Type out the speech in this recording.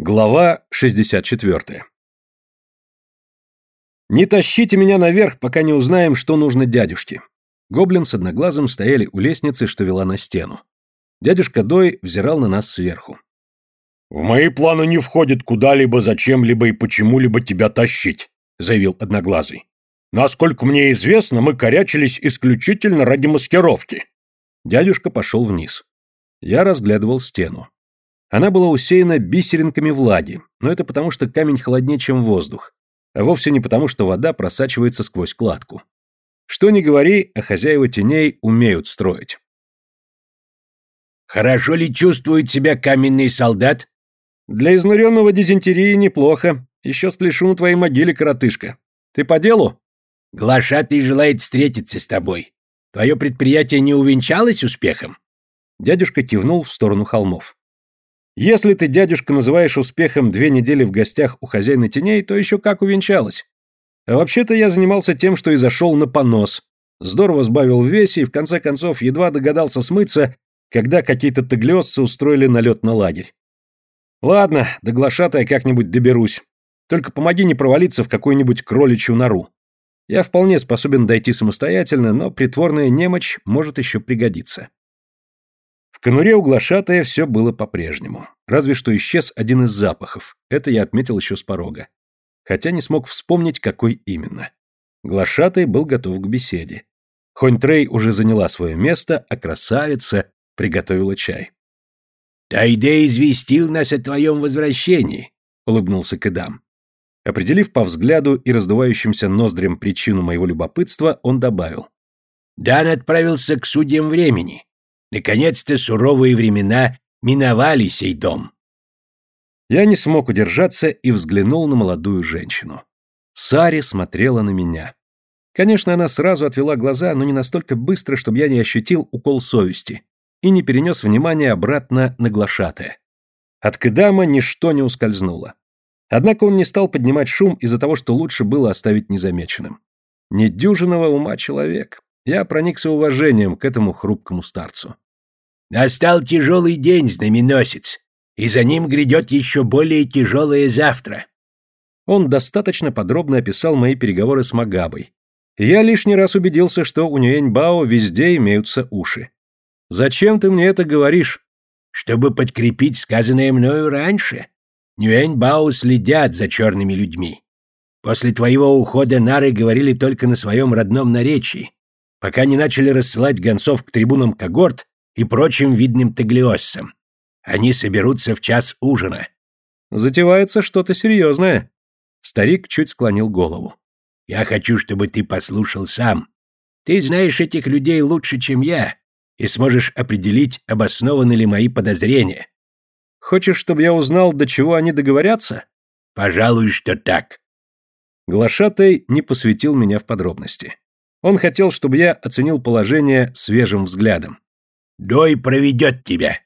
Глава 64. Не тащите меня наверх, пока не узнаем, что нужно дядюшке. Гоблин с одноглазым стояли у лестницы, что вела на стену. Дядюшка Дой взирал на нас сверху. «В мои планы не входит куда-либо, зачем-либо и почему-либо тебя тащить», — заявил Одноглазый. «Насколько мне известно, мы корячились исключительно ради маскировки». Дядюшка пошел вниз. Я разглядывал стену. Она была усеяна бисеринками влаги, но это потому, что камень холоднее, чем воздух, а вовсе не потому, что вода просачивается сквозь кладку. Что ни говори, а хозяева теней умеют строить. «Хорошо ли чувствует себя каменный солдат?» «Для изнуренного дизентерии неплохо. Еще спляшу на твоей могиле, коротышка. Ты по делу?» «Глашатый желает встретиться с тобой. Твое предприятие не увенчалось успехом?» Дядюшка кивнул в сторону холмов. Если ты, дядюшка, называешь успехом две недели в гостях у хозяина теней, то еще как увенчалось. А вообще-то я занимался тем, что и зашел на понос. Здорово сбавил в весе и, в конце концов, едва догадался смыться, когда какие-то таглиосцы устроили налет на лагерь. Ладно, до глашатая как-нибудь доберусь. Только помоги не провалиться в какую-нибудь кроличью нору. Я вполне способен дойти самостоятельно, но притворная немочь может еще пригодиться. В конуре у глашатая все было по-прежнему. Разве что исчез один из запахов. Это я отметил еще с порога. Хотя не смог вспомнить, какой именно. Глашатай был готов к беседе. Хонь-Трей уже заняла свое место, а красавица приготовила чай. «Тайде известил нас о твоем возвращении», — улыбнулся Кэдам. Определив по взгляду и раздувающимся ноздрям причину моего любопытства, он добавил. «Дан отправился к судьям времени. Наконец-то суровые времена миновали сей дом. Я не смог удержаться и взглянул на молодую женщину. Сари смотрела на меня. Конечно, она сразу отвела глаза, но не настолько быстро, чтобы я не ощутил укол совести и не перенес внимание обратно на глашатая. От Кедама ничто не ускользнуло. Однако он не стал поднимать шум из-за того, что лучше было оставить незамеченным. Недюжинного ума человек. Я проникся уважением к этому хрупкому старцу. «Настал тяжелый день, знаменосец, и за ним грядет еще более тяжелое завтра». Он достаточно подробно описал мои переговоры с Магабой. Я лишний раз убедился, что у Нюэньбао везде имеются уши. «Зачем ты мне это говоришь?» «Чтобы подкрепить сказанное мною раньше. Нюэньбао следят за черными людьми. После твоего ухода нары говорили только на своем родном наречии пока не начали рассылать гонцов к трибунам когорт и прочим видным таглиоссам. Они соберутся в час ужина. Затевается что-то серьезное. Старик чуть склонил голову. Я хочу, чтобы ты послушал сам. Ты знаешь этих людей лучше, чем я, и сможешь определить, обоснованы ли мои подозрения. Хочешь, чтобы я узнал, до чего они договорятся? Пожалуй, что так. Глашатай не посвятил меня в подробности. Он хотел, чтобы я оценил положение свежим взглядом. «Дой проведет тебя.